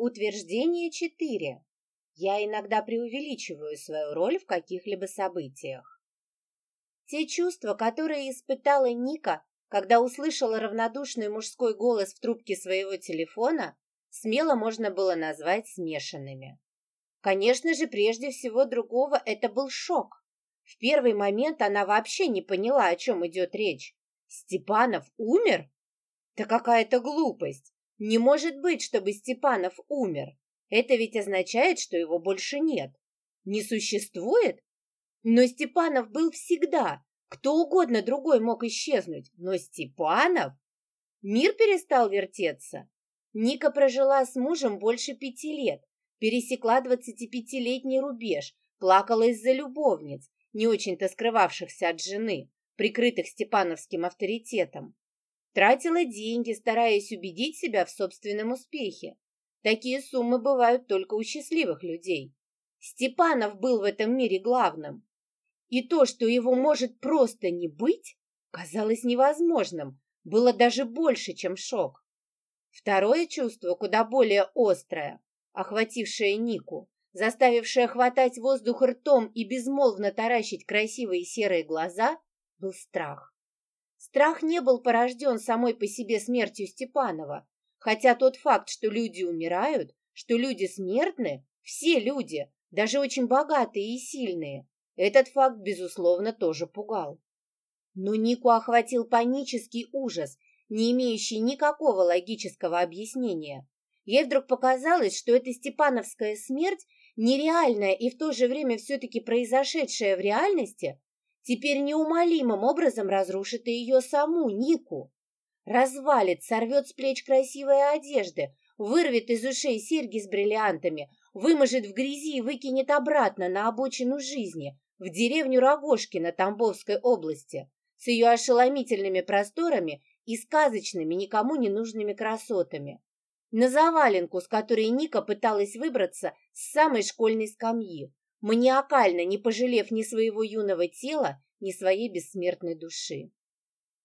Утверждение 4. Я иногда преувеличиваю свою роль в каких-либо событиях. Те чувства, которые испытала Ника, когда услышала равнодушный мужской голос в трубке своего телефона, смело можно было назвать смешанными. Конечно же, прежде всего другого это был шок. В первый момент она вообще не поняла, о чем идет речь. Степанов умер? Да какая-то глупость. Не может быть, чтобы Степанов умер. Это ведь означает, что его больше нет. Не существует? Но Степанов был всегда. Кто угодно другой мог исчезнуть. Но Степанов? Мир перестал вертеться. Ника прожила с мужем больше пяти лет, пересекла двадцатипятилетний рубеж, плакала из-за любовниц, не очень-то скрывавшихся от жены, прикрытых степановским авторитетом. Тратила деньги, стараясь убедить себя в собственном успехе. Такие суммы бывают только у счастливых людей. Степанов был в этом мире главным. И то, что его может просто не быть, казалось невозможным, было даже больше, чем шок. Второе чувство, куда более острое, охватившее Нику, заставившее хватать воздух ртом и безмолвно таращить красивые серые глаза, был страх. Страх не был порожден самой по себе смертью Степанова, хотя тот факт, что люди умирают, что люди смертны, все люди, даже очень богатые и сильные, этот факт, безусловно, тоже пугал. Но Нику охватил панический ужас, не имеющий никакого логического объяснения. Ей вдруг показалось, что эта степановская смерть, нереальная и в то же время все-таки произошедшая в реальности, теперь неумолимым образом разрушит и ее саму, Нику. Развалит, сорвет с плеч красивые одежды, вырвет из ушей серьги с бриллиантами, выможет в грязи и выкинет обратно на обочину жизни, в деревню Рогожкино Тамбовской области, с ее ошеломительными просторами и сказочными, никому не нужными красотами. На заваленку, с которой Ника пыталась выбраться с самой школьной скамьи, маниакально не пожалев ни своего юного тела, ни своей бессмертной души.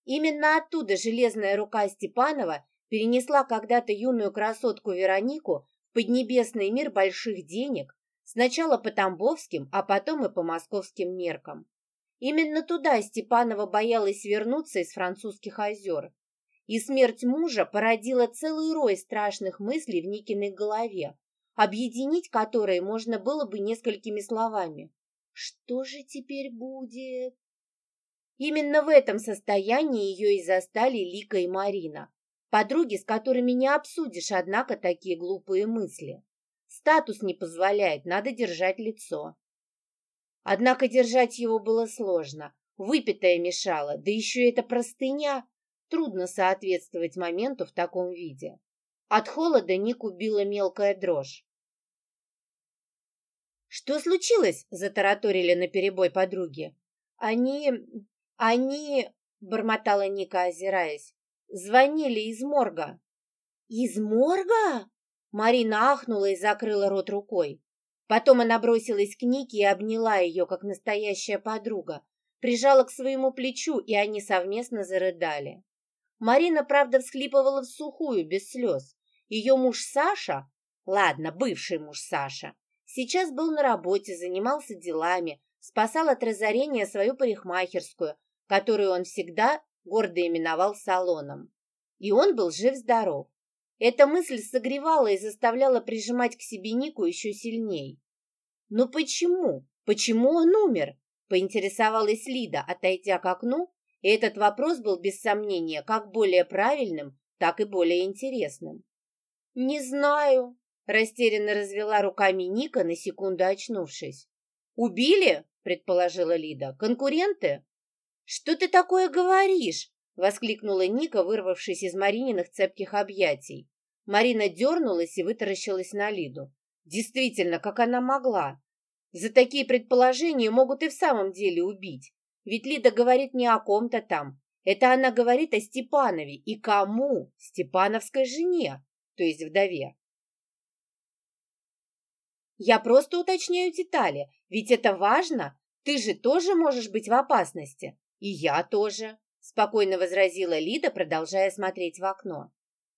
Именно оттуда железная рука Степанова перенесла когда-то юную красотку Веронику в поднебесный мир больших денег, сначала по тамбовским, а потом и по московским меркам. Именно туда Степанова боялась вернуться из французских озер. И смерть мужа породила целый рой страшных мыслей в Никиной голове, объединить которые можно было бы несколькими словами. Что же теперь будет? Именно в этом состоянии ее и застали Лика и Марина, подруги, с которыми не обсудишь, однако, такие глупые мысли. Статус не позволяет, надо держать лицо. Однако держать его было сложно. Выпитая мешала, да еще эта простыня. Трудно соответствовать моменту в таком виде. От холода Нику била мелкая дрожь. «Что случилось?» – затараторили наперебой подруги. «Они... они...» – бормотала Ника, озираясь. «Звонили из морга». «Из морга?» Марина ахнула и закрыла рот рукой. Потом она бросилась к Нике и обняла ее, как настоящая подруга, прижала к своему плечу, и они совместно зарыдали. Марина, правда, всхлипывала в сухую, без слез. Ее муж Саша, ладно, бывший муж Саша, сейчас был на работе, занимался делами, спасал от разорения свою парикмахерскую, которую он всегда гордо именовал салоном. И он был жив-здоров. Эта мысль согревала и заставляла прижимать к себе Нику еще сильней. «Но почему? Почему он умер?» – поинтересовалась Лида, отойдя к окну, и этот вопрос был, без сомнения, как более правильным, так и более интересным. «Не знаю», – растерянно развела руками Ника, на секунду очнувшись. «Убили?» – предположила Лида. «Конкуренты?» «Что ты такое говоришь?» — воскликнула Ника, вырвавшись из Марининых цепких объятий. Марина дернулась и вытаращилась на Лиду. Действительно, как она могла? За такие предположения могут и в самом деле убить. Ведь Лида говорит не о ком-то там. Это она говорит о Степанове. И кому? Степановской жене то есть вдове. Я просто уточняю детали, ведь это важно. Ты же тоже можешь быть в опасности. И я тоже, спокойно возразила Лида, продолжая смотреть в окно.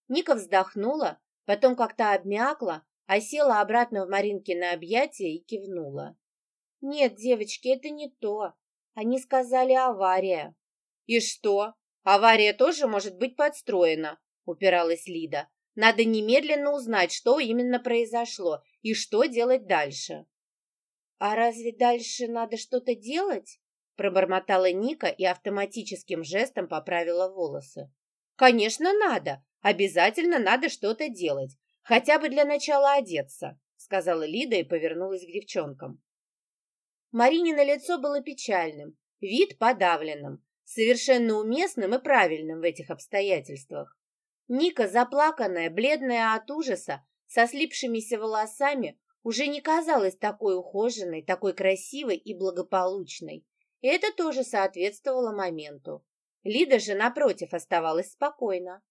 Ника вздохнула, Потом как-то обмякла, а села обратно в Маринкино объятие и кивнула. «Нет, девочки, это не то. Они сказали авария». «И что? Авария тоже может быть подстроена», — упиралась Лида. «Надо немедленно узнать, что именно произошло и что делать дальше». «А разве дальше надо что-то делать?» Пробормотала Ника и автоматическим жестом поправила волосы. «Конечно, надо. Обязательно надо что-то делать. Хотя бы для начала одеться», сказала Лида и повернулась к девчонкам. Маринино лицо было печальным, вид подавленным, совершенно уместным и правильным в этих обстоятельствах. Ника, заплаканная, бледная от ужаса, со слипшимися волосами, уже не казалась такой ухоженной, такой красивой и благополучной. И это тоже соответствовало моменту. Лида же, напротив, оставалась спокойна.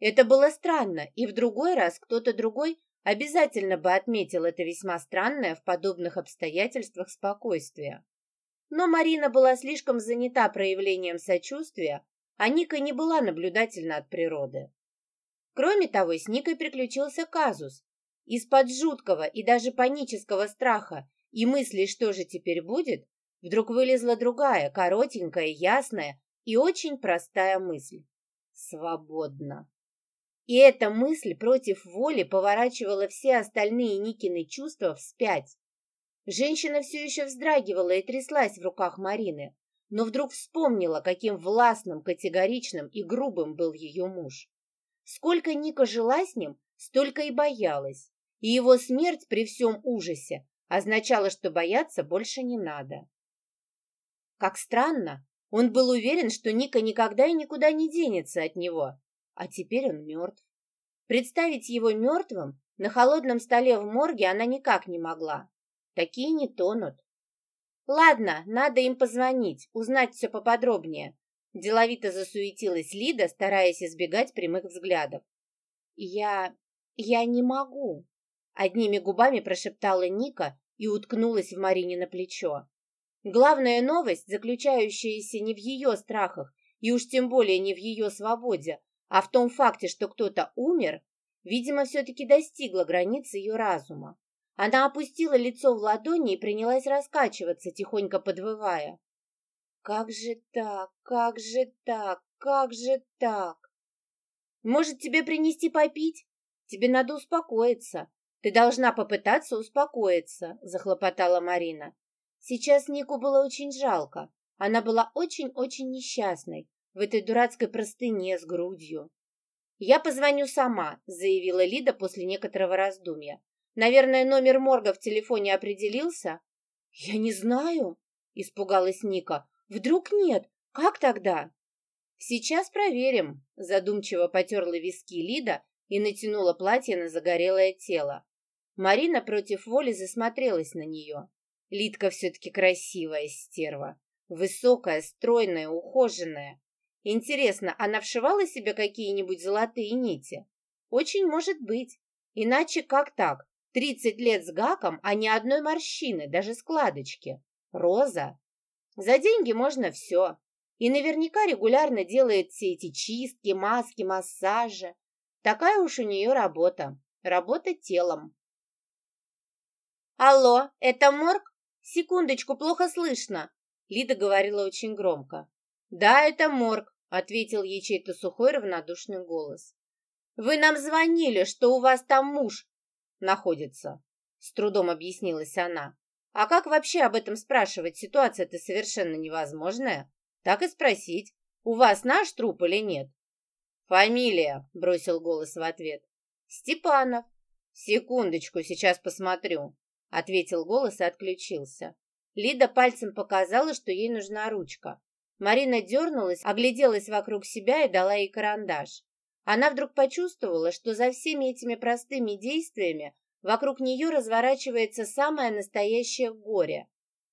Это было странно, и в другой раз кто-то другой обязательно бы отметил это весьма странное в подобных обстоятельствах спокойствие. Но Марина была слишком занята проявлением сочувствия, а Ника не была наблюдательна от природы. Кроме того, с Никой приключился казус. Из-под жуткого и даже панического страха и мысли, что же теперь будет, Вдруг вылезла другая, коротенькая, ясная и очень простая мысль. Свободно. И эта мысль против воли поворачивала все остальные Никины чувства вспять. Женщина все еще вздрагивала и тряслась в руках Марины, но вдруг вспомнила, каким властным, категоричным и грубым был ее муж. Сколько Ника жила с ним, столько и боялась, и его смерть при всем ужасе означала, что бояться больше не надо. Как странно, он был уверен, что Ника никогда и никуда не денется от него, а теперь он мертв. Представить его мертвым на холодном столе в морге она никак не могла. Такие не тонут. Ладно, надо им позвонить, узнать все поподробнее. Деловито засуетилась Лида, стараясь избегать прямых взглядов. Я... я не могу. Одними губами прошептала Ника и уткнулась в Марине на плечо. Главная новость, заключающаяся не в ее страхах и уж тем более не в ее свободе, а в том факте, что кто-то умер, видимо, все-таки достигла границы ее разума. Она опустила лицо в ладони и принялась раскачиваться, тихонько подвывая. «Как же так? Как же так? Как же так?» «Может, тебе принести попить? Тебе надо успокоиться. Ты должна попытаться успокоиться», — захлопотала Марина. Сейчас Нику было очень жалко. Она была очень-очень несчастной в этой дурацкой простыне с грудью. «Я позвоню сама», — заявила Лида после некоторого раздумья. «Наверное, номер морга в телефоне определился?» «Я не знаю», — испугалась Ника. «Вдруг нет? Как тогда?» «Сейчас проверим», — задумчиво потерла виски Лида и натянула платье на загорелое тело. Марина против воли засмотрелась на нее. Лидка все-таки красивая стерва. Высокая, стройная, ухоженная. Интересно, она вшивала себе какие-нибудь золотые нити? Очень может быть. Иначе как так? Тридцать лет с гаком, а ни одной морщины, даже складочки. Роза. За деньги можно все. И наверняка регулярно делает все эти чистки, маски, массажи. Такая уж у нее работа. Работа телом. «Алло, это морг?» «Секундочку, плохо слышно!» Лида говорила очень громко. «Да, это морг», — ответил ей чей-то сухой равнодушный голос. «Вы нам звонили, что у вас там муж находится», — с трудом объяснилась она. «А как вообще об этом спрашивать? Ситуация-то совершенно невозможная. Так и спросить, у вас наш труп или нет?» «Фамилия», — бросил голос в ответ. «Степанов». «Секундочку, сейчас посмотрю». — ответил голос и отключился. Лида пальцем показала, что ей нужна ручка. Марина дернулась, огляделась вокруг себя и дала ей карандаш. Она вдруг почувствовала, что за всеми этими простыми действиями вокруг нее разворачивается самое настоящее горе.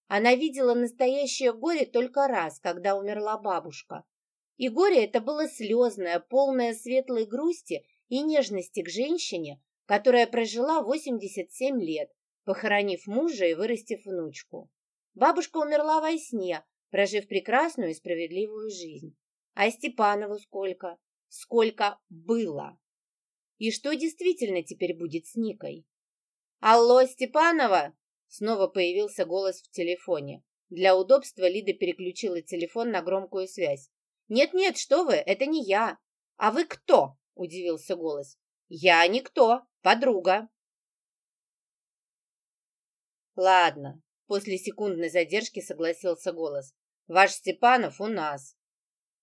Она видела настоящее горе только раз, когда умерла бабушка. И горе это было слезное, полное светлой грусти и нежности к женщине, которая прожила 87 лет, похоронив мужа и вырастив внучку. Бабушка умерла во сне, прожив прекрасную и справедливую жизнь. А Степанову сколько? Сколько было? И что действительно теперь будет с Никой? «Алло, Степанова!» Снова появился голос в телефоне. Для удобства Лида переключила телефон на громкую связь. «Нет-нет, что вы, это не я. А вы кто?» – удивился голос. «Я никто, подруга». «Ладно», – после секундной задержки согласился голос. «Ваш Степанов у нас».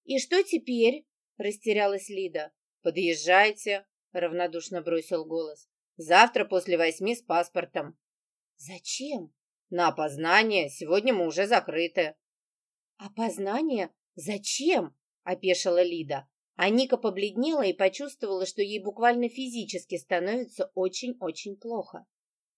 «И что теперь?» – растерялась Лида. «Подъезжайте», – равнодушно бросил голос. «Завтра после восьми с паспортом». «Зачем?» «На опознание. Сегодня мы уже закрыты». «Опознание? Зачем?» – опешила Лида. А Ника побледнела и почувствовала, что ей буквально физически становится очень-очень плохо.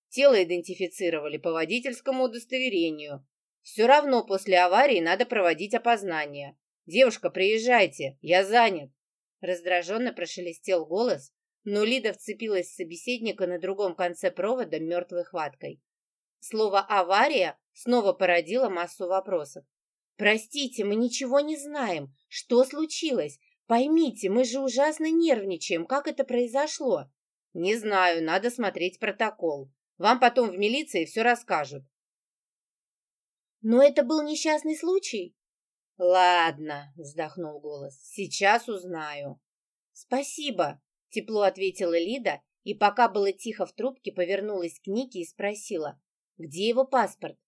Тело идентифицировали по водительскому удостоверению. Все равно после аварии надо проводить опознание. «Девушка, приезжайте, я занят!» Раздраженно прошелестел голос, но Лида вцепилась в собеседника на другом конце провода мертвой хваткой. Слово «авария» снова породило массу вопросов. «Простите, мы ничего не знаем. Что случилось? Поймите, мы же ужасно нервничаем. Как это произошло?» «Не знаю, надо смотреть протокол. Вам потом в милиции все расскажут». «Но это был несчастный случай?» «Ладно», — вздохнул голос, — «сейчас узнаю». «Спасибо», — тепло ответила Лида, и пока было тихо в трубке, повернулась к Нике и спросила, где его паспорт.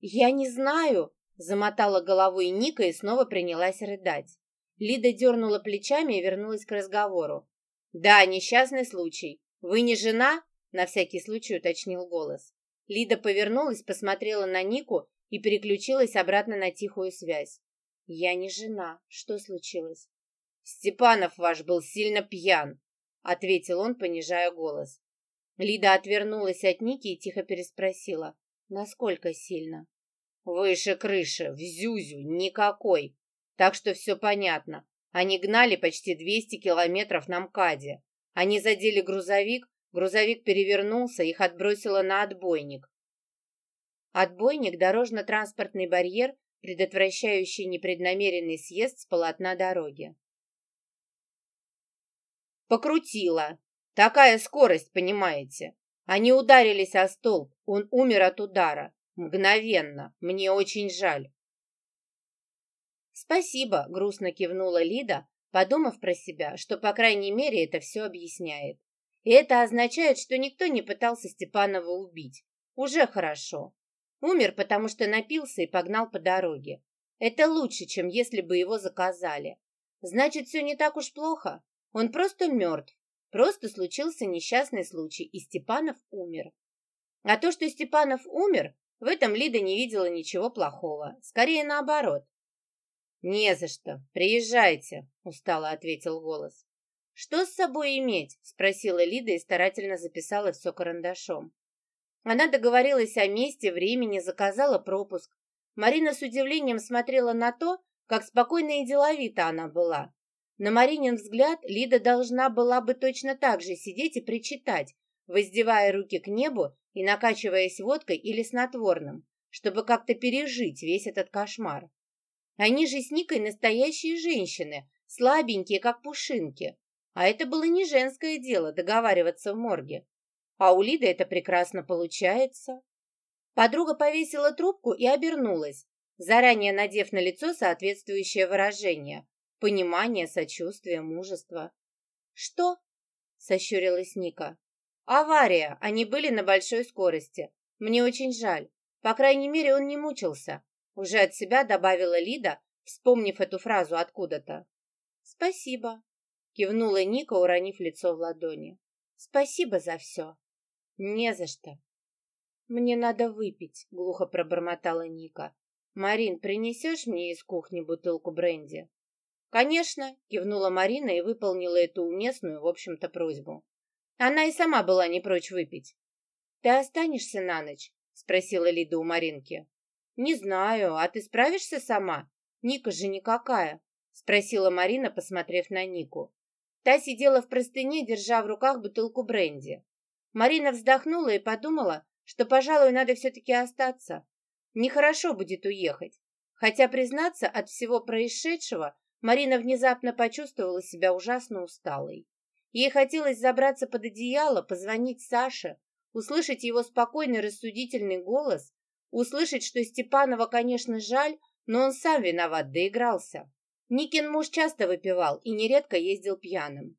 «Я не знаю», — замотала головой Ника и снова принялась рыдать. Лида дернула плечами и вернулась к разговору. «Да, несчастный случай. Вы не жена?» — на всякий случай уточнил голос. Лида повернулась, посмотрела на Нику и переключилась обратно на тихую связь. «Я не жена. Что случилось?» «Степанов ваш был сильно пьян», — ответил он, понижая голос. Лида отвернулась от Ники и тихо переспросила. «Насколько сильно?» «Выше крыши, в Зюзю, никакой. Так что все понятно. Они гнали почти 200 километров на МКАДе. Они задели грузовик, грузовик перевернулся, их отбросило на отбойник. Отбойник – дорожно-транспортный барьер, предотвращающий непреднамеренный съезд с полотна дороги. Покрутила. Такая скорость, понимаете. Они ударились о столб, он умер от удара. Мгновенно. Мне очень жаль. «Спасибо», — грустно кивнула Лида, подумав про себя, что, по крайней мере, это все объясняет. И это означает, что никто не пытался Степанова убить. Уже хорошо. Умер, потому что напился и погнал по дороге. Это лучше, чем если бы его заказали. Значит, все не так уж плохо. Он просто мертв. Просто случился несчастный случай, и Степанов умер. А то, что Степанов умер, в этом Лида не видела ничего плохого. Скорее наоборот. «Не за что. Приезжайте», — устало ответил голос. «Что с собой иметь?» — спросила Лида и старательно записала все карандашом. Она договорилась о месте, времени, заказала пропуск. Марина с удивлением смотрела на то, как спокойно и деловито она была. На Маринин взгляд Лида должна была бы точно так же сидеть и причитать, воздевая руки к небу и накачиваясь водкой или снотворным, чтобы как-то пережить весь этот кошмар. Они же с Никой настоящие женщины, слабенькие, как пушинки. А это было не женское дело договариваться в морге. А у Лиды это прекрасно получается. Подруга повесила трубку и обернулась, заранее надев на лицо соответствующее выражение. Понимание, сочувствие, мужество. «Что?» — сощурилась Ника. «Авария. Они были на большой скорости. Мне очень жаль. По крайней мере, он не мучился. Уже от себя добавила Лида, вспомнив эту фразу откуда-то. «Спасибо», — кивнула Ника, уронив лицо в ладони. «Спасибо за все». «Не за что». «Мне надо выпить», — глухо пробормотала Ника. «Марин, принесешь мне из кухни бутылку бренди?» «Конечно», — кивнула Марина и выполнила эту уместную, в общем-то, просьбу. Она и сама была не прочь выпить. «Ты останешься на ночь?» — спросила Лида у Маринки. «Не знаю, а ты справишься сама? Ника же никакая», — спросила Марина, посмотрев на Нику. Та сидела в простыне, держа в руках бутылку бренди. Марина вздохнула и подумала, что, пожалуй, надо все-таки остаться. Нехорошо будет уехать. Хотя, признаться, от всего происшедшего Марина внезапно почувствовала себя ужасно усталой. Ей хотелось забраться под одеяло, позвонить Саше, услышать его спокойный рассудительный голос, услышать, что Степанова, конечно, жаль, но он сам виноват, доигрался. Никин муж часто выпивал и нередко ездил пьяным.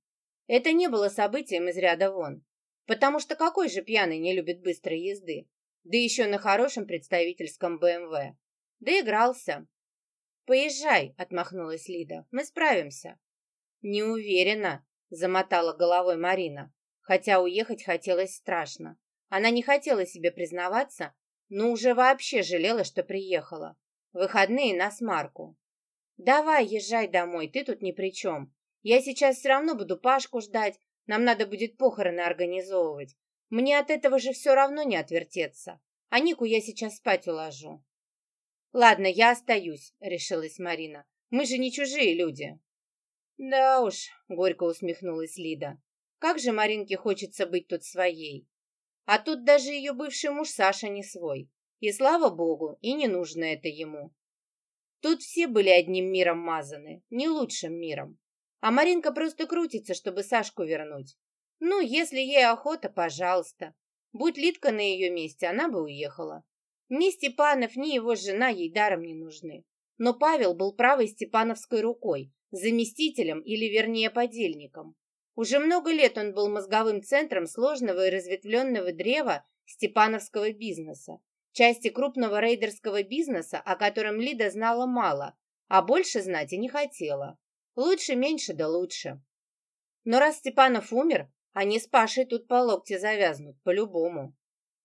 Это не было событием из ряда вон, потому что какой же пьяный не любит быстрой езды, да еще на хорошем представительском БМВ. Доигрался. «Поезжай», — отмахнулась Лида, — «мы справимся». «Не уверена», — замотала головой Марина, хотя уехать хотелось страшно. Она не хотела себе признаваться, но уже вообще жалела, что приехала. Выходные на смарку. «Давай, езжай домой, ты тут ни при чем. Я сейчас все равно буду Пашку ждать, нам надо будет похороны организовывать. Мне от этого же все равно не отвертеться. А Нику я сейчас спать уложу». «Ладно, я остаюсь», — решилась Марина. «Мы же не чужие люди». «Да уж», — горько усмехнулась Лида. «Как же Маринке хочется быть тут своей. А тут даже ее бывший муж Саша не свой. И слава богу, и не нужно это ему. Тут все были одним миром мазаны, не лучшим миром. А Маринка просто крутится, чтобы Сашку вернуть. Ну, если ей охота, пожалуйста. Будь Литка на ее месте, она бы уехала. Ни Степанов, ни его жена ей даром не нужны. Но Павел был правой степановской рукой, заместителем или, вернее, подельником. Уже много лет он был мозговым центром сложного и разветвленного древа степановского бизнеса, части крупного рейдерского бизнеса, о котором Лида знала мало, а больше знать и не хотела. Лучше, меньше да лучше. Но раз Степанов умер, они с Пашей тут по локте завязнут, по-любому.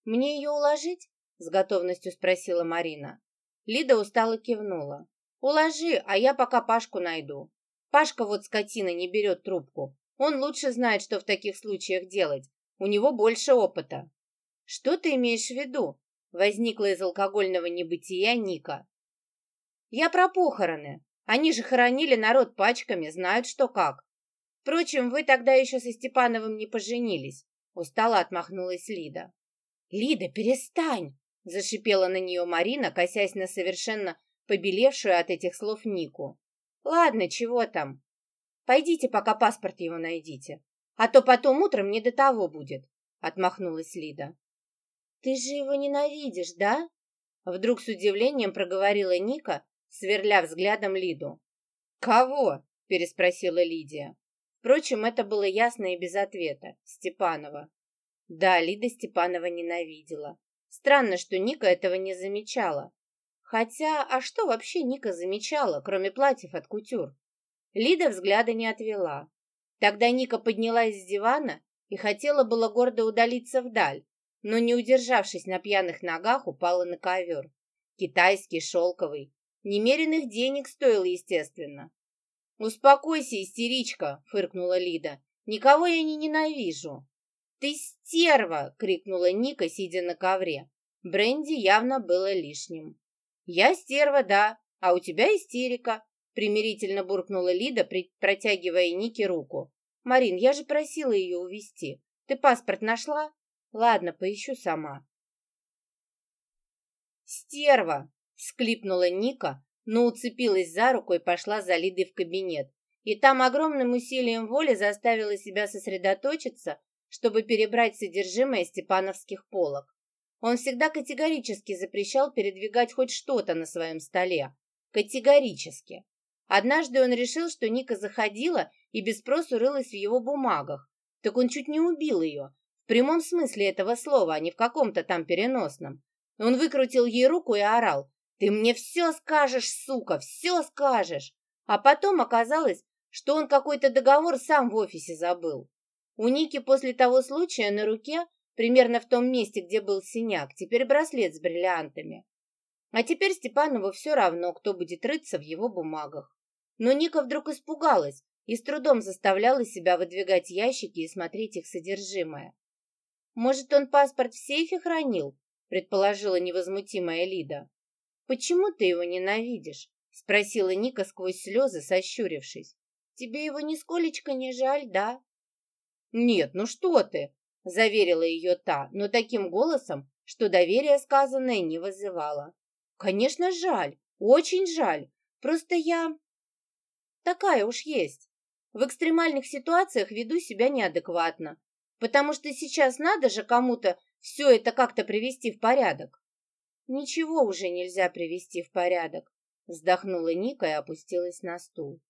«Мне ее уложить?» — с готовностью спросила Марина. Лида устало кивнула. «Уложи, а я пока Пашку найду. Пашка вот скотина не берет трубку. Он лучше знает, что в таких случаях делать. У него больше опыта. Что ты имеешь в виду? Возникла из алкогольного небытия Ника. Я про похороны. Они же хоронили народ пачками, знают что как. Впрочем, вы тогда еще со Степановым не поженились. Устало отмахнулась Лида. Лида, перестань! Зашипела на нее Марина, косясь на совершенно побелевшую от этих слов Нику. Ладно, чего там? Пойдите, пока паспорт его найдите. А то потом утром не до того будет», — отмахнулась Лида. «Ты же его ненавидишь, да?» Вдруг с удивлением проговорила Ника, сверля взглядом Лиду. «Кого?» — переспросила Лидия. Впрочем, это было ясно и без ответа. Степанова. Да, Лида Степанова ненавидела. Странно, что Ника этого не замечала. Хотя, а что вообще Ника замечала, кроме платьев от кутюр? Лида взгляда не отвела. Тогда Ника поднялась с дивана и хотела было гордо удалиться вдаль, но, не удержавшись на пьяных ногах, упала на ковер. Китайский, шелковый. Немеренных денег стоил, естественно. «Успокойся, истеричка!» — фыркнула Лида. «Никого я не ненавижу!» «Ты стерва!» — крикнула Ника, сидя на ковре. Бренди явно было лишним. «Я стерва, да, а у тебя истерика. Примирительно буркнула Лида, протягивая Нике руку. «Марин, я же просила ее увезти. Ты паспорт нашла? Ладно, поищу сама». «Стерва!» — всклипнула Ника, но уцепилась за руку и пошла за Лидой в кабинет. И там огромным усилием воли заставила себя сосредоточиться, чтобы перебрать содержимое степановских полок. Он всегда категорически запрещал передвигать хоть что-то на своем столе. Категорически. Однажды он решил, что Ника заходила и без спросу рылась в его бумагах. Так он чуть не убил ее. В прямом смысле этого слова, а не в каком-то там переносном. Он выкрутил ей руку и орал. «Ты мне все скажешь, сука, все скажешь!» А потом оказалось, что он какой-то договор сам в офисе забыл. У Ники после того случая на руке, примерно в том месте, где был синяк, теперь браслет с бриллиантами. А теперь Степанову все равно, кто будет рыться в его бумагах. Но Ника вдруг испугалась и с трудом заставляла себя выдвигать ящики и смотреть их содержимое. «Может, он паспорт в сейфе хранил?» — предположила невозмутимая Лида. «Почему ты его ненавидишь?» — спросила Ника сквозь слезы, сощурившись. «Тебе его нисколечко не жаль, да?» «Нет, ну что ты!» — заверила ее та, но таким голосом, что доверие сказанное не вызывало. «Конечно, жаль, очень жаль. Просто я...» Такая уж есть. В экстремальных ситуациях веду себя неадекватно, потому что сейчас надо же кому-то все это как-то привести в порядок. Ничего уже нельзя привести в порядок, вздохнула Ника и опустилась на стул.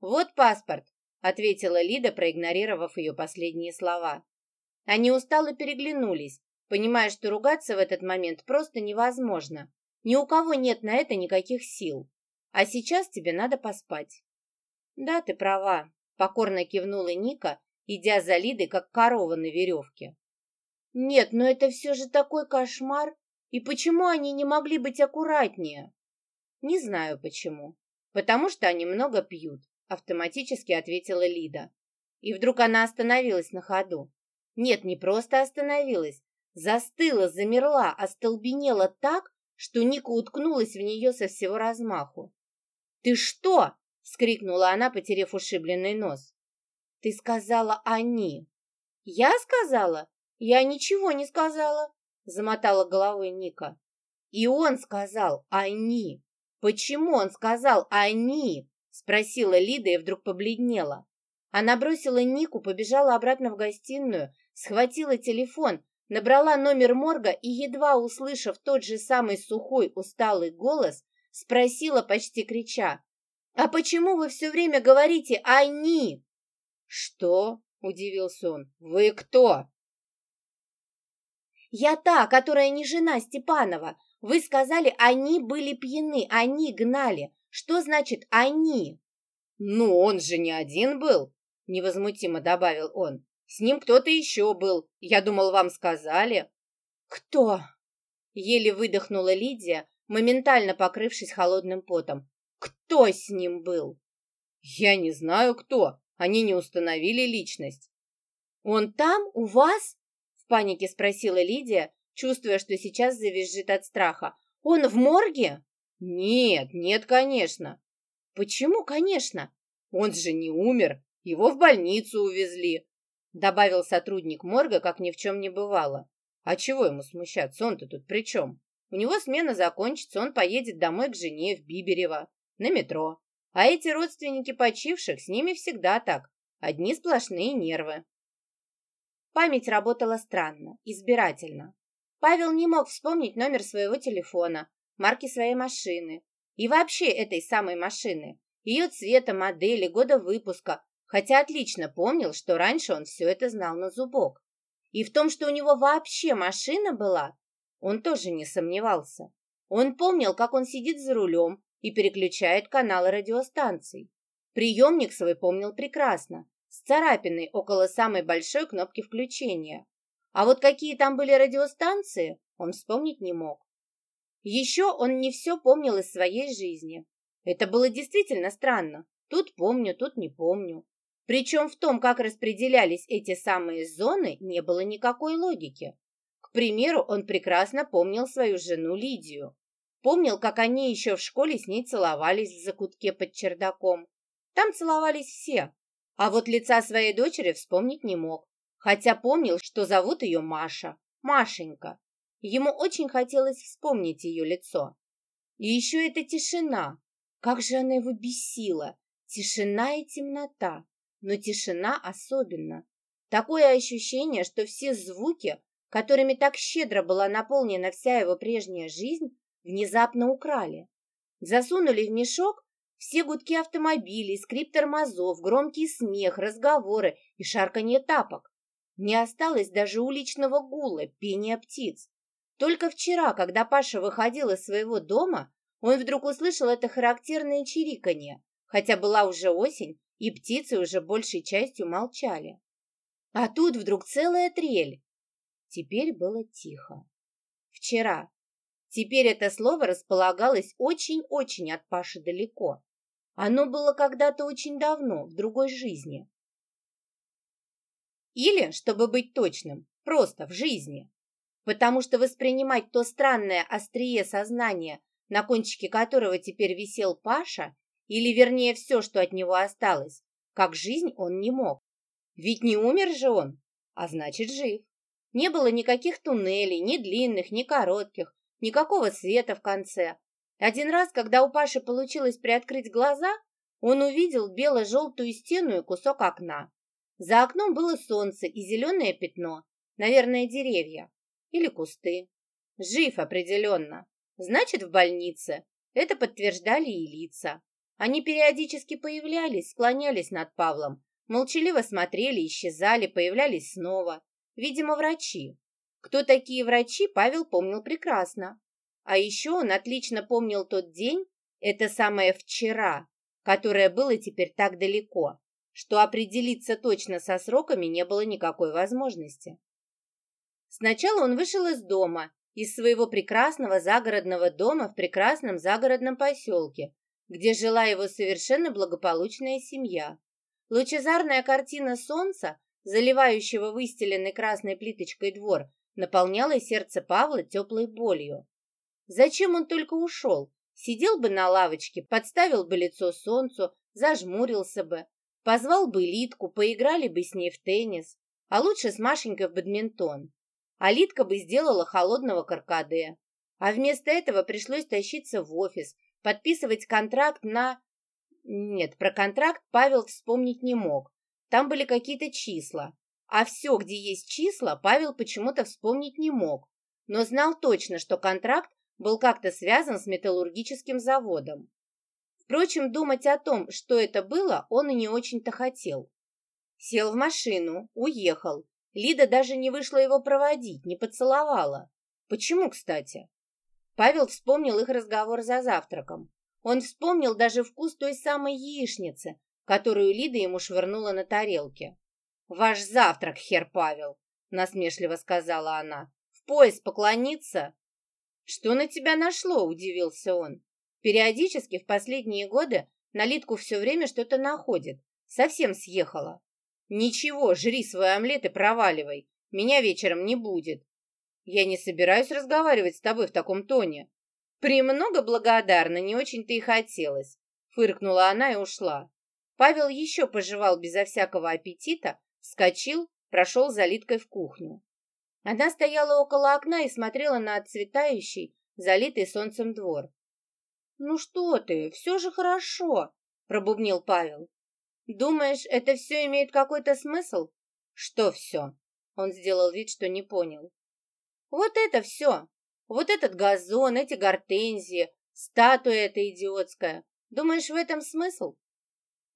Вот паспорт, ответила Лида, проигнорировав ее последние слова. Они устало переглянулись, понимая, что ругаться в этот момент просто невозможно. Ни у кого нет на это никаких сил. А сейчас тебе надо поспать. Да, ты права, покорно кивнула Ника, идя за Лидой, как корова на веревке. Нет, но это все же такой кошмар. И почему они не могли быть аккуратнее? Не знаю почему. Потому что они много пьют, автоматически ответила Лида. И вдруг она остановилась на ходу. Нет, не просто остановилась. Застыла, замерла, остолбенела так, что Ника уткнулась в нее со всего размаху. «Ты что?» — вскрикнула она, потеряв ушибленный нос. «Ты сказала «они». «Я сказала? Я ничего не сказала», — замотала головой Ника. «И он сказал «они». Почему он сказал «они»?» — спросила Лида и вдруг побледнела. Она бросила Нику, побежала обратно в гостиную, схватила телефон, набрала номер морга и, едва услышав тот же самый сухой, усталый голос, спросила, почти крича, «А почему вы все время говорите «они»?» «Что?» — удивился он. «Вы кто?» «Я та, которая не жена Степанова. Вы сказали, они были пьяны, они гнали. Что значит «они»?» «Ну, он же не один был», — невозмутимо добавил он. «С ним кто-то еще был. Я думал, вам сказали». «Кто?» — еле выдохнула Лидия, моментально покрывшись холодным потом. «Кто с ним был?» «Я не знаю, кто. Они не установили личность». «Он там, у вас?» — в панике спросила Лидия, чувствуя, что сейчас завизжит от страха. «Он в морге?» «Нет, нет, конечно». «Почему, конечно?» «Он же не умер. Его в больницу увезли», — добавил сотрудник морга, как ни в чем не бывало. «А чего ему смущаться? Он-то тут при чем? У него смена закончится, он поедет домой к жене в Биберево, на метро. А эти родственники почивших, с ними всегда так. Одни сплошные нервы». Память работала странно, избирательно. Павел не мог вспомнить номер своего телефона, марки своей машины и вообще этой самой машины, ее цвета, модели, года выпуска, хотя отлично помнил, что раньше он все это знал на зубок. И в том, что у него вообще машина была, он тоже не сомневался. Он помнил, как он сидит за рулем и переключает каналы радиостанций. Приемник свой помнил прекрасно, с царапиной около самой большой кнопки включения. А вот какие там были радиостанции, он вспомнить не мог. Еще он не все помнил из своей жизни. Это было действительно странно. Тут помню, тут не помню. Причем в том, как распределялись эти самые зоны, не было никакой логики. К примеру, он прекрасно помнил свою жену Лидию. Помнил, как они еще в школе с ней целовались в закутке под чердаком. Там целовались все. А вот лица своей дочери вспомнить не мог хотя помнил, что зовут ее Маша, Машенька. Ему очень хотелось вспомнить ее лицо. И еще эта тишина. Как же она его бесила. Тишина и темнота. Но тишина особенно. Такое ощущение, что все звуки, которыми так щедро была наполнена вся его прежняя жизнь, внезапно украли. Засунули в мешок все гудки автомобилей, скрип тормозов, громкий смех, разговоры и шарканье тапок. Не осталось даже уличного гула, пения птиц. Только вчера, когда Паша выходил из своего дома, он вдруг услышал это характерное чириканье, хотя была уже осень, и птицы уже большей частью молчали. А тут вдруг целая трель. Теперь было тихо. Вчера. Теперь это слово располагалось очень-очень от Паши далеко. Оно было когда-то очень давно, в другой жизни. Или, чтобы быть точным, просто в жизни. Потому что воспринимать то странное острие сознания, на кончике которого теперь висел Паша, или вернее все, что от него осталось, как жизнь он не мог. Ведь не умер же он, а значит жив. Не было никаких туннелей, ни длинных, ни коротких, никакого света в конце. Один раз, когда у Паши получилось приоткрыть глаза, он увидел бело-желтую стену и кусок окна. За окном было солнце и зеленое пятно, наверное, деревья или кусты. Жив определенно. Значит, в больнице. Это подтверждали и лица. Они периодически появлялись, склонялись над Павлом, молчаливо смотрели, исчезали, появлялись снова. Видимо, врачи. Кто такие врачи, Павел помнил прекрасно. А еще он отлично помнил тот день, это самое вчера, которое было теперь так далеко, что определиться точно со сроками не было никакой возможности. Сначала он вышел из дома, из своего прекрасного загородного дома в прекрасном загородном поселке, где жила его совершенно благополучная семья. Лучезарная картина солнца, заливающего выстеленный красной плиточкой двор, наполняла сердце Павла теплой болью. Зачем он только ушел? Сидел бы на лавочке, подставил бы лицо солнцу, зажмурился бы, позвал бы Литку, поиграли бы с ней в теннис, а лучше с Машенькой в бадминтон. А Литка бы сделала холодного каркаде. А вместо этого пришлось тащиться в офис, подписывать контракт на... Нет, про контракт Павел вспомнить не мог. Там были какие-то числа. А все, где есть числа, Павел почему-то вспомнить не мог. Но знал точно, что контракт был как-то связан с металлургическим заводом. Впрочем, думать о том, что это было, он и не очень-то хотел. Сел в машину, уехал. Лида даже не вышла его проводить, не поцеловала. Почему, кстати? Павел вспомнил их разговор за завтраком. Он вспомнил даже вкус той самой яичницы, которую Лида ему швырнула на тарелке. «Ваш завтрак, хер Павел!» — насмешливо сказала она. «В пояс поклониться?» «Что на тебя нашло?» – удивился он. Периодически в последние годы на Литку все время что-то находит. Совсем съехала. «Ничего, жри свой омлет и проваливай. Меня вечером не будет. Я не собираюсь разговаривать с тобой в таком тоне. Премного благодарна, не очень-то и хотелось. Фыркнула она и ушла. Павел еще пожевал безо всякого аппетита, вскочил, прошел за Литкой в кухню. Она стояла около окна и смотрела на отцветающий, залитый солнцем двор. «Ну что ты, все же хорошо», — пробубнил Павел. «Думаешь, это все имеет какой-то смысл?» «Что все?» Он сделал вид, что не понял. «Вот это все. Вот этот газон, эти гортензии, статуя эта идиотская. Думаешь, в этом смысл?»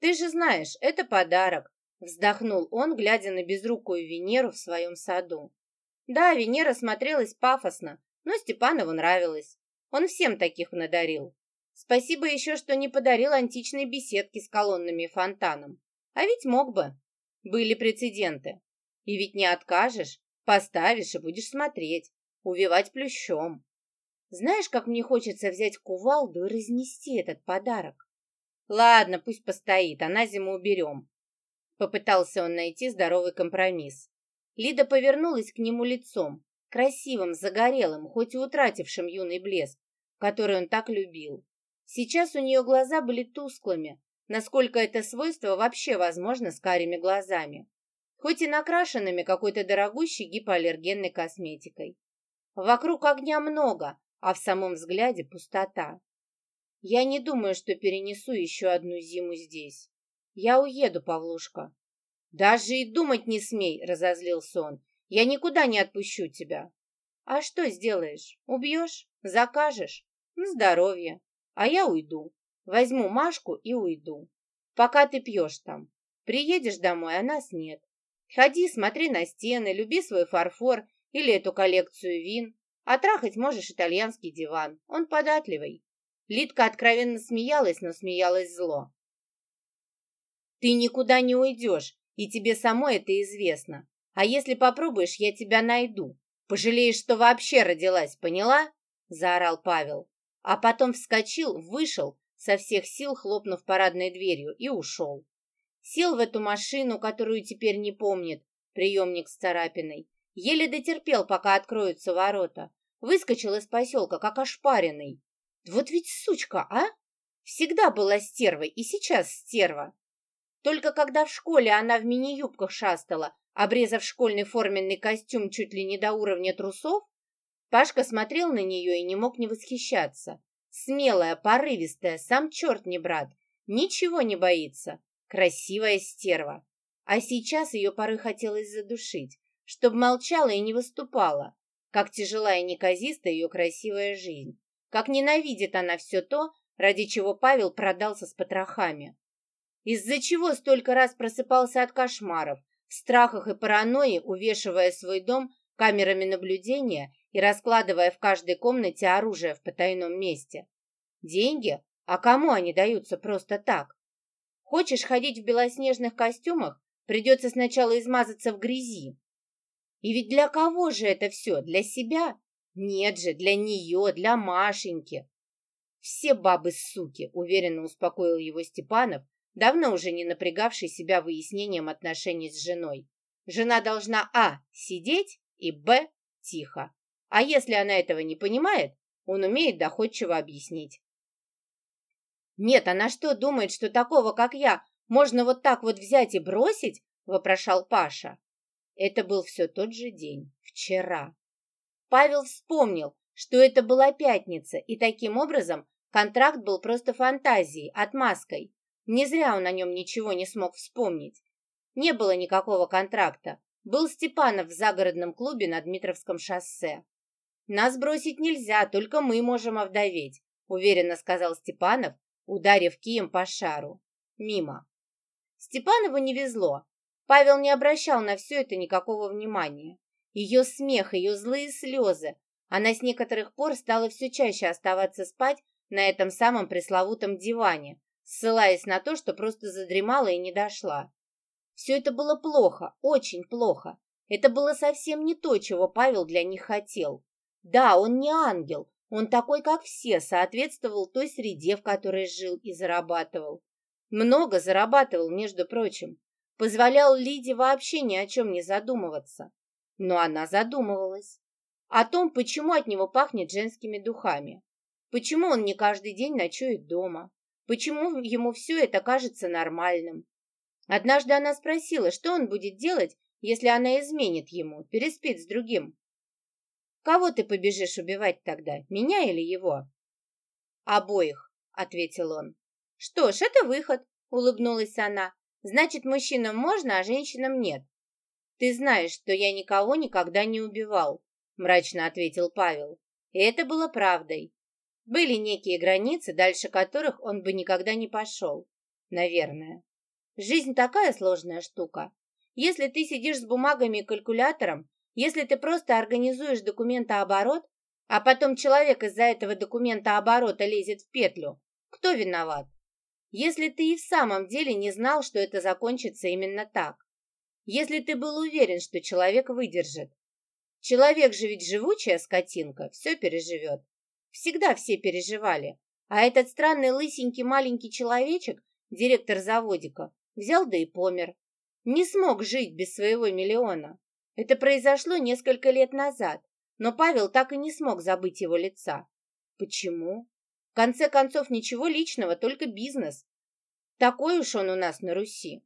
«Ты же знаешь, это подарок», — вздохнул он, глядя на безрукую Венеру в своем саду. Да, Венера смотрелась пафосно, но Степанову нравилось. Он всем таких надарил. Спасибо еще, что не подарил античной беседки с колоннами и фонтаном. А ведь мог бы. Были прецеденты. И ведь не откажешь. Поставишь и будешь смотреть. Увивать плющом. Знаешь, как мне хочется взять кувалду и разнести этот подарок? Ладно, пусть постоит, а на зиму уберем. Попытался он найти здоровый компромисс. Лида повернулась к нему лицом, красивым, загорелым, хоть и утратившим юный блеск, который он так любил. Сейчас у нее глаза были тусклыми, насколько это свойство вообще возможно с карими глазами, хоть и накрашенными какой-то дорогущей гипоаллергенной косметикой. Вокруг огня много, а в самом взгляде пустота. Я не думаю, что перенесу еще одну зиму здесь. Я уеду, Павлушка. «Даже и думать не смей!» — разозлился он. «Я никуда не отпущу тебя!» «А что сделаешь? Убьешь? Закажешь? На здоровье! А я уйду. Возьму Машку и уйду. Пока ты пьешь там. Приедешь домой, а нас нет. Ходи, смотри на стены, люби свой фарфор или эту коллекцию вин. А трахать можешь итальянский диван. Он податливый». Лидка откровенно смеялась, но смеялась зло. «Ты никуда не уйдешь, и тебе самой это известно. А если попробуешь, я тебя найду. Пожалеешь, что вообще родилась, поняла?» — заорал Павел. А потом вскочил, вышел, со всех сил хлопнув парадной дверью, и ушел. Сел в эту машину, которую теперь не помнит, приемник с царапиной. Еле дотерпел, пока откроются ворота. Выскочил из поселка, как ошпаренный. Вот ведь сучка, а? Всегда была стервой, и сейчас стерва. Только когда в школе она в мини-юбках шастала, обрезав школьный форменный костюм чуть ли не до уровня трусов, Пашка смотрел на нее и не мог не восхищаться. Смелая, порывистая, сам черт не брат. Ничего не боится. Красивая стерва. А сейчас ее порой хотелось задушить, чтобы молчала и не выступала. Как тяжела и неказиста ее красивая жизнь. Как ненавидит она все то, ради чего Павел продался с потрохами. Из-за чего столько раз просыпался от кошмаров, в страхах и паранойи, увешивая свой дом камерами наблюдения и раскладывая в каждой комнате оружие в потайном месте. Деньги? А кому они даются просто так? Хочешь ходить в белоснежных костюмах? Придется сначала измазаться в грязи. И ведь для кого же это все? Для себя? Нет же, для нее, для Машеньки. Все бабы-суки, уверенно успокоил его Степанов, давно уже не напрягавший себя выяснением отношений с женой. Жена должна а. сидеть и б. тихо. А если она этого не понимает, он умеет доходчиво объяснить. «Нет, она что, думает, что такого, как я, можно вот так вот взять и бросить?» – вопрошал Паша. Это был все тот же день, вчера. Павел вспомнил, что это была пятница, и таким образом контракт был просто фантазией, отмазкой. Не зря он о нем ничего не смог вспомнить. Не было никакого контракта. Был Степанов в загородном клубе на Дмитровском шоссе. «Нас бросить нельзя, только мы можем овдоветь», уверенно сказал Степанов, ударив кием по шару. Мимо. Степанову не везло. Павел не обращал на все это никакого внимания. Ее смех, ее злые слезы. Она с некоторых пор стала все чаще оставаться спать на этом самом пресловутом диване, ссылаясь на то, что просто задремала и не дошла. Все это было плохо, очень плохо. Это было совсем не то, чего Павел для них хотел. Да, он не ангел, он такой, как все, соответствовал той среде, в которой жил и зарабатывал. Много зарабатывал, между прочим. Позволял Лиде вообще ни о чем не задумываться. Но она задумывалась. О том, почему от него пахнет женскими духами. Почему он не каждый день ночует дома. Почему ему все это кажется нормальным. Однажды она спросила, что он будет делать, если она изменит ему, переспит с другим. «Кого ты побежишь убивать тогда, меня или его?» «Обоих», — ответил он. «Что ж, это выход», — улыбнулась она. «Значит, мужчинам можно, а женщинам нет. «Ты знаешь, что я никого никогда не убивал», — мрачно ответил Павел. И это было правдой. Были некие границы, дальше которых он бы никогда не пошел. Наверное. Жизнь такая сложная штука. Если ты сидишь с бумагами и калькулятором, если ты просто организуешь документооборот, а потом человек из-за этого документооборота лезет в петлю, кто виноват? Если ты и в самом деле не знал, что это закончится именно так если ты был уверен, что человек выдержит. Человек же ведь живучая скотинка, все переживет. Всегда все переживали. А этот странный лысенький маленький человечек, директор заводика, взял да и помер. Не смог жить без своего миллиона. Это произошло несколько лет назад, но Павел так и не смог забыть его лица. Почему? В конце концов, ничего личного, только бизнес. Такой уж он у нас на Руси.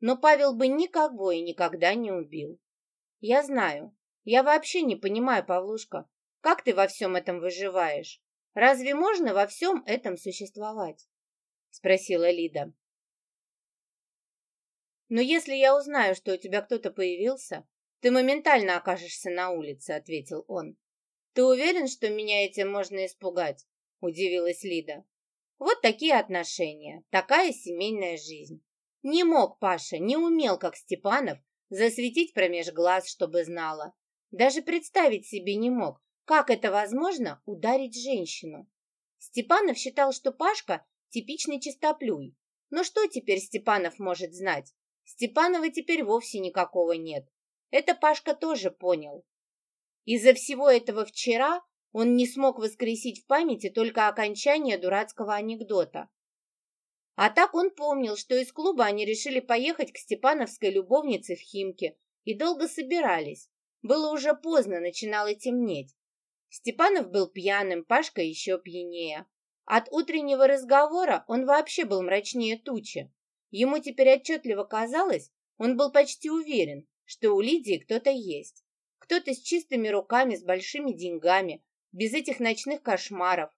Но Павел бы никого и никогда не убил. Я знаю. Я вообще не понимаю, Павлушка, как ты во всем этом выживаешь? Разве можно во всем этом существовать? Спросила Лида. Но если я узнаю, что у тебя кто-то появился, ты моментально окажешься на улице, ответил он. Ты уверен, что меня этим можно испугать? Удивилась Лида. Вот такие отношения, такая семейная жизнь. Не мог Паша, не умел, как Степанов, засветить промеж глаз, чтобы знала. Даже представить себе не мог, как это возможно ударить женщину. Степанов считал, что Пашка типичный чистоплюй. Но что теперь Степанов может знать? Степанова теперь вовсе никакого нет. Это Пашка тоже понял. Из-за всего этого вчера он не смог воскресить в памяти только окончание дурацкого анекдота. А так он помнил, что из клуба они решили поехать к степановской любовнице в Химки и долго собирались. Было уже поздно, начинало темнеть. Степанов был пьяным, Пашка еще пьянее. От утреннего разговора он вообще был мрачнее тучи. Ему теперь отчетливо казалось, он был почти уверен, что у Лидии кто-то есть. Кто-то с чистыми руками, с большими деньгами, без этих ночных кошмаров.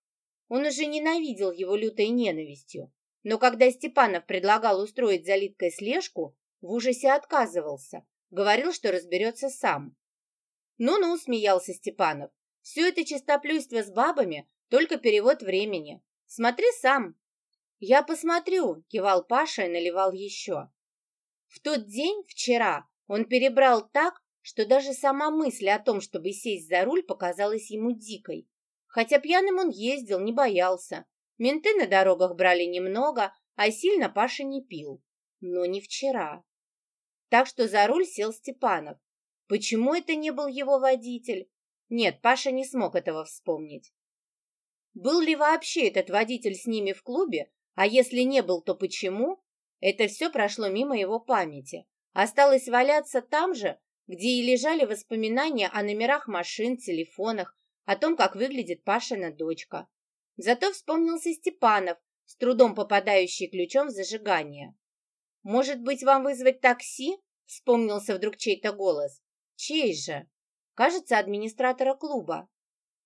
Он уже ненавидел его лютой ненавистью. но когда Степанов предлагал устроить за Литкой слежку, в ужасе отказывался, говорил, что разберется сам. «Ну-ну», — смеялся Степанов, — «все это чистоплюйство с бабами, только перевод времени. Смотри сам». «Я посмотрю», — кивал Паша и наливал еще. В тот день, вчера, он перебрал так, что даже сама мысль о том, чтобы сесть за руль, показалась ему дикой. Хотя пьяным он ездил, не боялся. Менты на дорогах брали немного, а сильно Паша не пил. Но не вчера. Так что за руль сел Степанов. Почему это не был его водитель? Нет, Паша не смог этого вспомнить. Был ли вообще этот водитель с ними в клубе, а если не был, то почему? Это все прошло мимо его памяти. Осталось валяться там же, где и лежали воспоминания о номерах машин, телефонах, о том, как выглядит Пашина дочка. Зато вспомнился Степанов, с трудом попадающий ключом в зажигание. «Может быть, вам вызвать такси?» — вспомнился вдруг чей-то голос. «Чей же?» «Кажется, администратора клуба».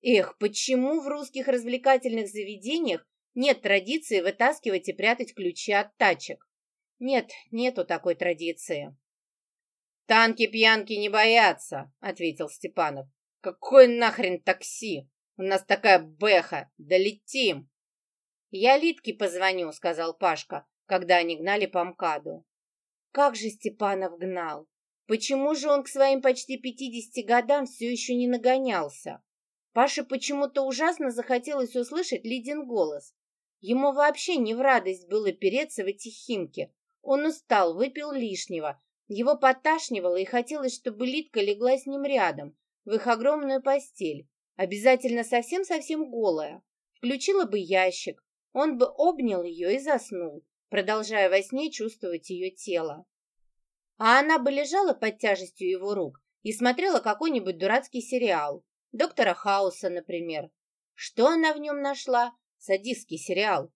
Эх, почему в русских развлекательных заведениях нет традиции вытаскивать и прятать ключи от тачек? Нет, нету такой традиции. «Танки пьянки не боятся», — ответил Степанов. «Какой нахрен такси? У нас такая бэха. Долетим!» «Я Литке позвоню», — сказал Пашка, когда они гнали по МКАДу. Как же Степанов гнал? Почему же он к своим почти пятидесяти годам все еще не нагонялся? Паше почему-то ужасно захотелось услышать Лидин голос. Ему вообще не в радость было переться в эти химки. Он устал, выпил лишнего, его поташнивало и хотелось, чтобы Литка легла с ним рядом, в их огромную постель, обязательно совсем-совсем голая. Включила бы ящик, он бы обнял ее и заснул, продолжая во сне чувствовать ее тело. А она бы лежала под тяжестью его рук и смотрела какой-нибудь дурацкий сериал. Доктора Хауса, например. Что она в нем нашла? Садистский сериал.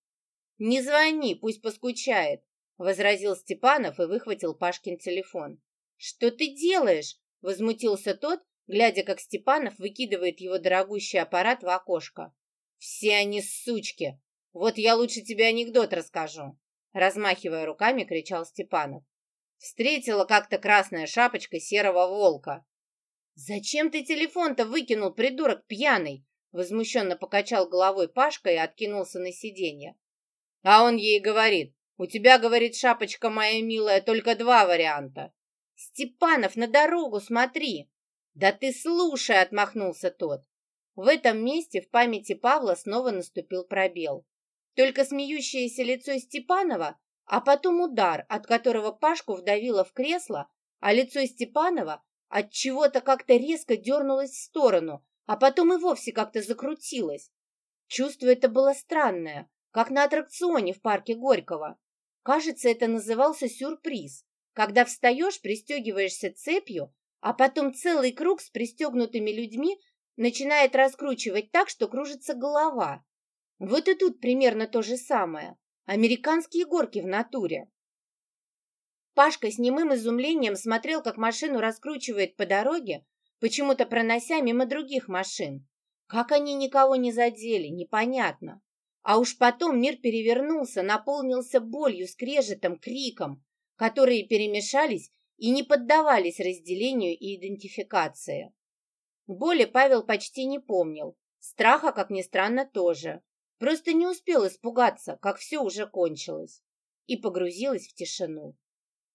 «Не звони, пусть поскучает», — возразил Степанов и выхватил Пашкин телефон. «Что ты делаешь?» — возмутился тот, глядя, как Степанов выкидывает его дорогущий аппарат в окошко. «Все они сучки! Вот я лучше тебе анекдот расскажу!» Размахивая руками, кричал Степанов. Встретила как-то красная шапочка серого волка. «Зачем ты телефон-то выкинул, придурок пьяный?» Возмущенно покачал головой Пашка и откинулся на сиденье. А он ей говорит, у тебя, говорит шапочка моя милая, только два варианта. Степанов, на дорогу смотри. Да ты слушай, отмахнулся тот. В этом месте в памяти Павла снова наступил пробел. Только смеющееся лицо Степанова, а потом удар, от которого Пашку вдавило в кресло, а лицо Степанова от чего-то как-то резко дернулось в сторону, а потом и вовсе как-то закрутилось. Чувство это было странное, как на аттракционе в парке Горького. Кажется, это назывался сюрприз, когда встаешь, пристегиваешься цепью, а потом целый круг с пристегнутыми людьми начинает раскручивать так, что кружится голова. Вот и тут примерно то же самое. Американские горки в натуре. Пашка с немым изумлением смотрел, как машину раскручивает по дороге, почему-то пронося мимо других машин. Как они никого не задели, непонятно. А уж потом мир перевернулся, наполнился болью, скрежетом, криком, которые перемешались и не поддавались разделению и идентификации. Боли Павел почти не помнил, страха, как ни странно, тоже. Просто не успел испугаться, как все уже кончилось, и погрузилась в тишину.